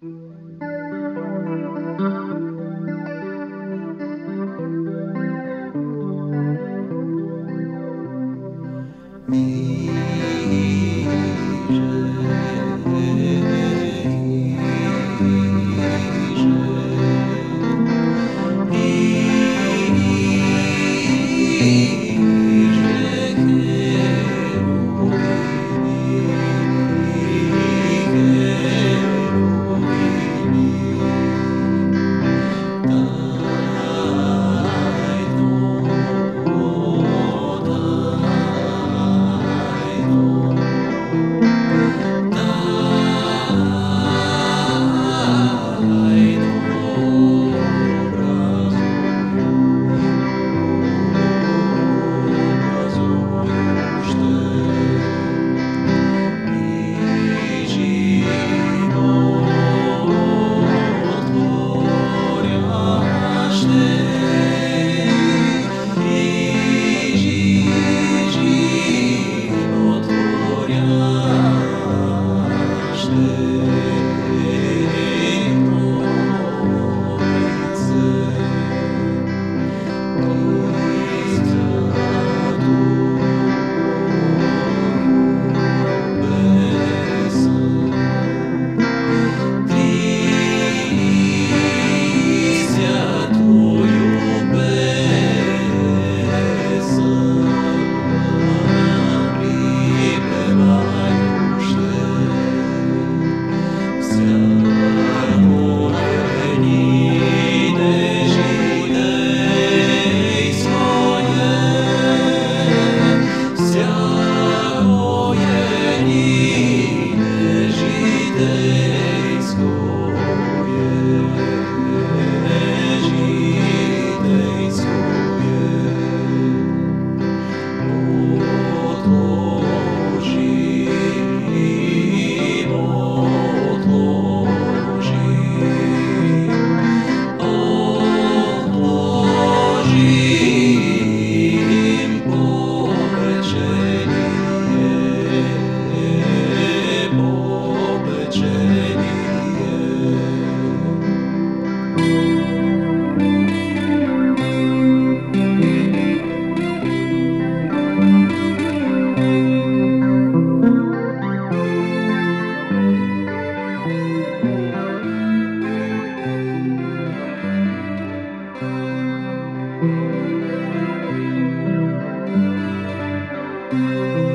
still Jesus. Música